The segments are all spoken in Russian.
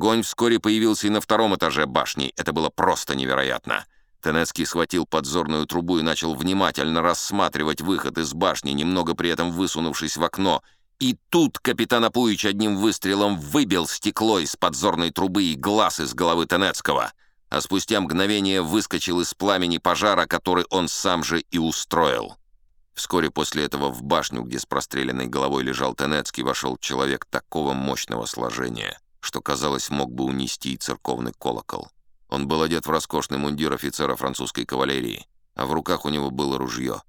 Огонь вскоре появился и на втором этаже башни. Это было просто невероятно. Тенецкий схватил подзорную трубу и начал внимательно рассматривать выход из башни, немного при этом высунувшись в окно. И тут капитан Апуич одним выстрелом выбил стекло из подзорной трубы и глаз из головы Тенецкого, а спустя мгновение выскочил из пламени пожара, который он сам же и устроил. Вскоре после этого в башню, где с простреленной головой лежал Тенецкий, вошел человек такого мощного сложения, что, казалось, мог бы унести и церковный колокол. Он был одет в роскошный мундир офицера французской кавалерии, а в руках у него было ружье.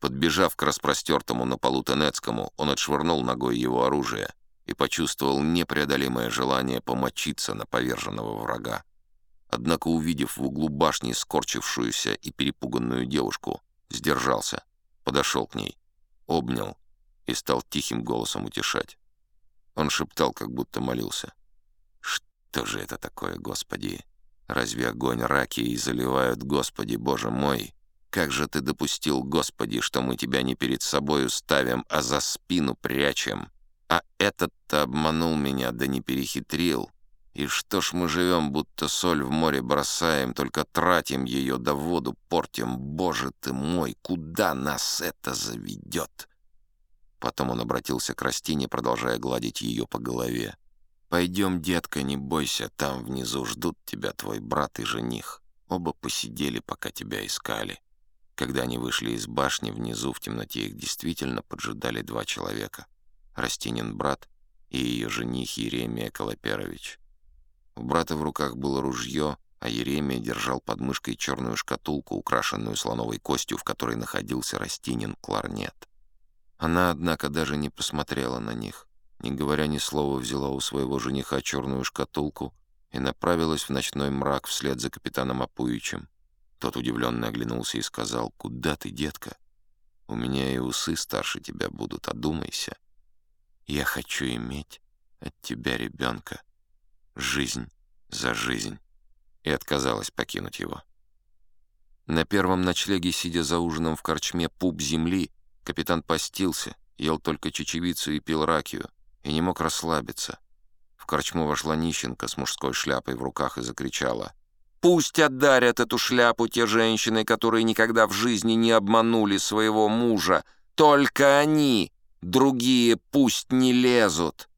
Подбежав к распростертому на полу Тенецкому, он отшвырнул ногой его оружие и почувствовал непреодолимое желание помочиться на поверженного врага. Однако, увидев в углу башни скорчившуюся и перепуганную девушку, сдержался, подошел к ней, обнял и стал тихим голосом утешать. Он шептал, как будто молился. «Что же это такое, Господи? Разве огонь раки и заливают, Господи, Боже мой? Как же ты допустил, Господи, что мы тебя не перед собою ставим, а за спину прячем? А этот-то обманул меня, да не перехитрил. И что ж мы живем, будто соль в море бросаем, только тратим ее, да воду портим. Боже ты мой, куда нас это заведет?» Потом он обратился к Растине, продолжая гладить ее по голове. «Пойдем, детка, не бойся, там внизу ждут тебя твой брат и жених. Оба посидели, пока тебя искали». Когда они вышли из башни, внизу в темноте их действительно поджидали два человека. Растинин брат и ее жених Еремия Колоперович. У брата в руках было ружье, а Еремия держал под мышкой черную шкатулку, украшенную слоновой костью, в которой находился Растинин кларнет. Она, однако, даже не посмотрела на них не говоря ни слова, взяла у своего жениха черную шкатулку и направилась в ночной мрак вслед за капитаном Апуичем. Тот удивленно оглянулся и сказал, «Куда ты, детка? У меня и усы старше тебя будут, одумайся. Я хочу иметь от тебя ребенка. Жизнь за жизнь». И отказалась покинуть его. На первом ночлеге, сидя за ужином в корчме «Пуп земли», капитан постился, ел только чечевицу и пил ракию и не мог расслабиться. В корчму вошла нищенка с мужской шляпой в руках и закричала. «Пусть отдарят эту шляпу те женщины, которые никогда в жизни не обманули своего мужа. Только они! Другие пусть не лезут!»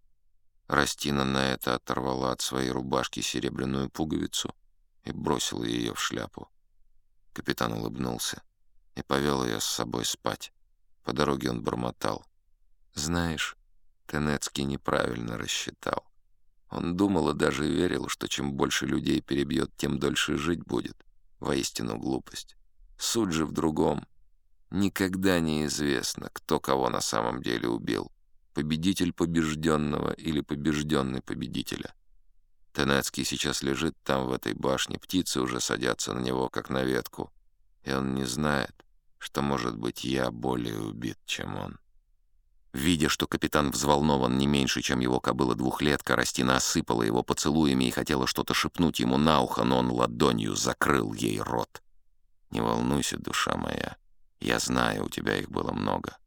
Растина на это оторвала от своей рубашки серебряную пуговицу и бросила ее в шляпу. Капитан улыбнулся и повел ее с собой спать. По дороге он бормотал. «Знаешь, Тенецкий неправильно рассчитал. Он думал и даже верил, что чем больше людей перебьет, тем дольше жить будет. Воистину глупость. Суть же в другом. Никогда не известно, кто кого на самом деле убил. Победитель побежденного или побежденный победителя. Тенецкий сейчас лежит там, в этой башне. Птицы уже садятся на него, как на ветку. И он не знает, что, может быть, я более убит, чем он. Видя, что капитан взволнован не меньше, чем его кобыла двухлетка, Растина осыпала его поцелуями и хотела что-то шепнуть ему на ухо, но он ладонью закрыл ей рот. «Не волнуйся, душа моя. Я знаю, у тебя их было много.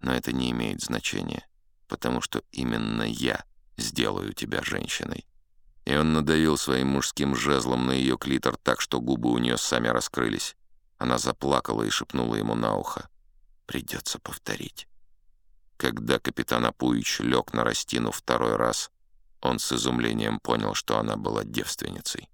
Но это не имеет значения, потому что именно я сделаю тебя женщиной». И он надавил своим мужским жезлом на ее клитор так, что губы у нее сами раскрылись. Она заплакала и шепнула ему на ухо. «Придется повторить». Когда капитан Апуич лег на Растину второй раз, он с изумлением понял, что она была девственницей.